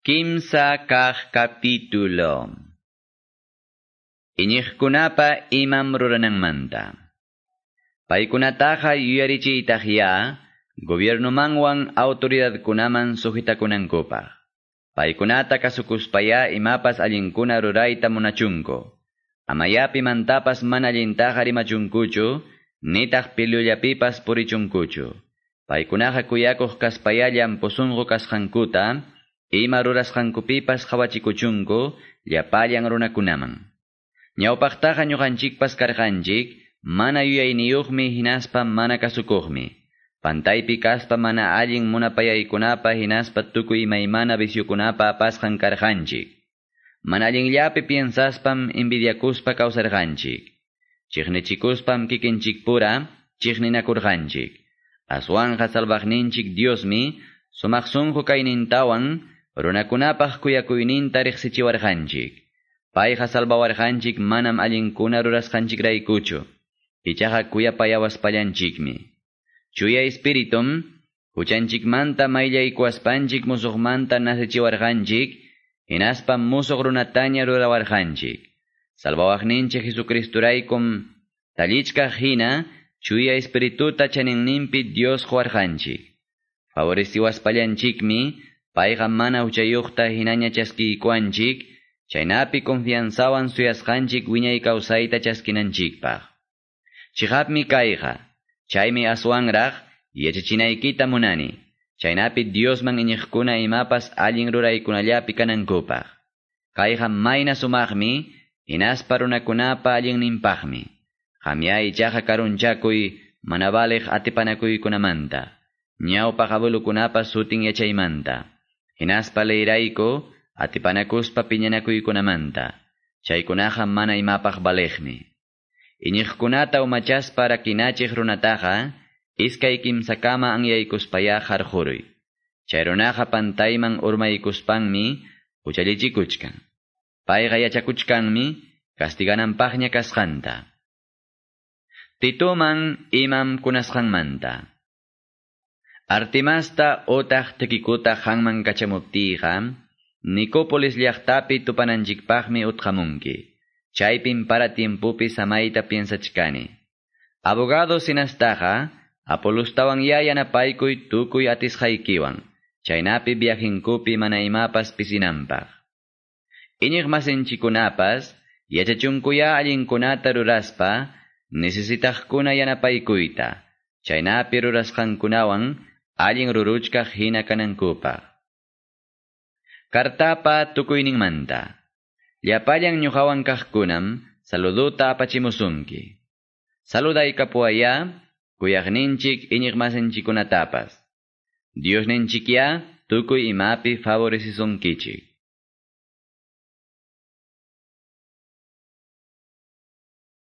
Kimsa kah capítulo. Iñiqkunapa imam rurananmanta. Paykunataqa yuyarichiytaqya, gobiernomanwan autoridadkunaman sujitakunankupaq. Paykunata kasukuspaya imapas allinkuna rurayta munachunko. Amayapi mantapas mana allintaqa rimachunkuchu, nitaq pilullapipas purichunkuchu. Paykunaqa kuyakuq kaspayallan pusunqu kasqankuta, Ima rurasqankupipas qhawachikuchunku llapallan runakunaman. Ñawpaqtaqa ñuqanchikpas karqanchik, mana yuyayniyuqmi hinaspa mana kasukuqmi. Pantaypi kaspa mana allin munapayaykunapa hinaspa tukuy imaymana visyukunapa apasqan karqanchik. Mana allinllapi piensaspam envidiakuspa kawsarqanchik. Chiqnichikuspam kikinchikpura chiqninakurqanchik. Aswanja salvaqninchik Diosmi, sumaqsunqu kaynintawan, runakunapaq kuyakuyninta riqsichiwarqanchik. Payqa salvawarqanchik manam allinkuna rurasqanchikraykuchu. Ichaqa kuyapayawaspallanchikmi. Chuya espiritum, huchanchikmanta mayllaykuaspanchik musuqmanta nasichiwarqanchik, hinaspam musuq runataña rurawarqanchik. Salvawaqninchik Jesucristuraykum tallichkaq hina, chuya espirituta chaninninpi Dios huarqanchik. Favoreciwaspallanchikmi, payqa mana uchayuqta hinaña chaskiykuanchik, chaynapi confianzawan suyasqanchik wiñay kawsayta chaskinanchikpaq. Chihapmi kayqa, chaymi aswanraq, yachachinaykita munani, chaynapi Diosman iñiqkuna imapas allin ruraykunallapi kanankupaq. Kayqa mayna sumaqmi, hinaspa runakunapa allinninpaqmi. Qamya ichaqa karunchakuy, mana baliq atipanakuykunamanta. Ñawpaq abuelukunapas sutin yachaymanta. Hinaspa leyrayko, atipanakuspa piñanakuykunamanta. Chaykunaqa mana imapaq baliqmi. Iñiqkunata umachaspa rakinachik runataqa, iskay kimsakama anyaykuspaya harquruy. Chay runaqa pantayman urmaykuspanmi, uchallichikuchkan. Payqa yachakuchkanmi, kastigananpaqña kasqanta. Tituman imam kunasqanmanta. Artimasta otaq tikikuta hanman kachamuptiqa, Nicopolis llaqtapi tupananchikpaqmi utqamunki. Chaypin para tiempupi samayta piensachkani. Abogado sinastaqa, Apolustawan yayanapaykuy tukuy atisqaykiwan. Chaynapi viajinkupi mana imapas pisinanpaq. Iñiq masinchikunapas, yachachunkuya allinkunata ruraspa, necesitaqkuna yanapaykuyta. Chaynapi rurasqankunawan, allin ruruchkaq hina kanankupaq. Kartapa tukuyninmanta. Llapallan ñuqawan kaqkunam saluduta apachimusunki. Saludaykapuaya, kuyaqninchik iñiqmasinchikunatapas. Diosninchikya tukuy imapi favorecisunkichik.